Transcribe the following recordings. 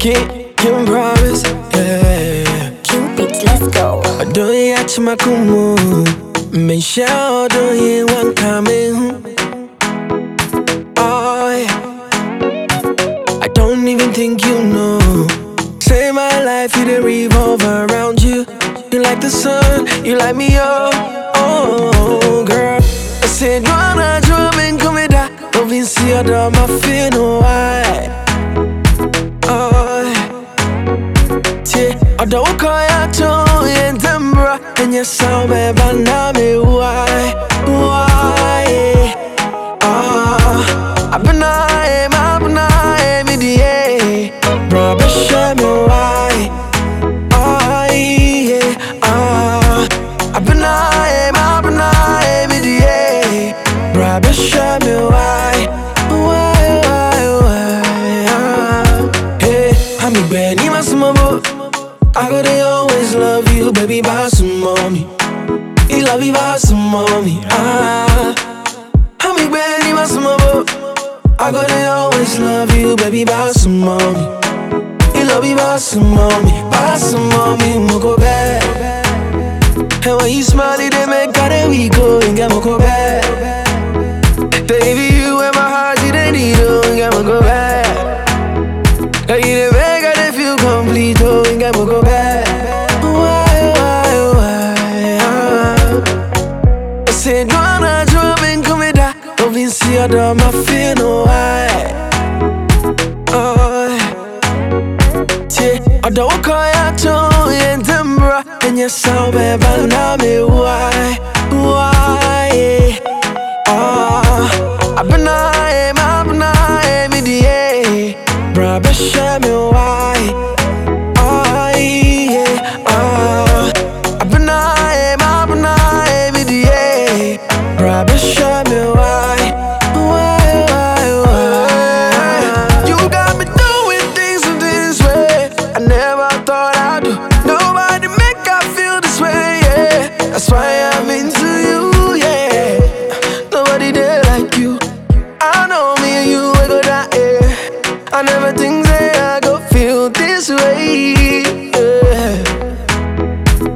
Can't, King Promise, yeah. Cupid, let's go. Adoye achimakumu Maisha odoye wankame Oh yeah. I don't even think you know. Say my life, you they revolve around you. You like the sun, you light me up. Oh girl. I said, Joanna, Joanna, come da. Loving see other my feel no why yeah yẹn tẹ́mbra ẹ̀yẹ sáwọn bẹ́ẹ̀bá náà mi wáyé wáyé. Abenaye, ma abenaye, mi diye, bro, be share me why. Aye, ah, abenaye, ma abenaye, mi diye, bro, be share me why. Why, I gotta always love you, baby, by some mommy. You love me by some mommy. Ah, I'm a Benny, my small I gotta always love you, baby, by some mommy. You love me by some mommy, by some mommy, go back. And when you smile, they make out we go and get go back. Baby, Don't see other my feel no why. Oh, tie, ọ̀dọ̀ wọ́kọ̀ yàtọ̀ yẹn tẹ́mbra ẹ̀yẹ sáwọn bẹ́ẹ̀bá náà mi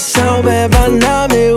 tẹ́mbra ẹ̀yẹ sáwọn bẹ́ẹ̀bá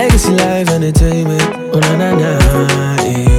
Legacy Live Entertainment. Oh, na na na. Yeah.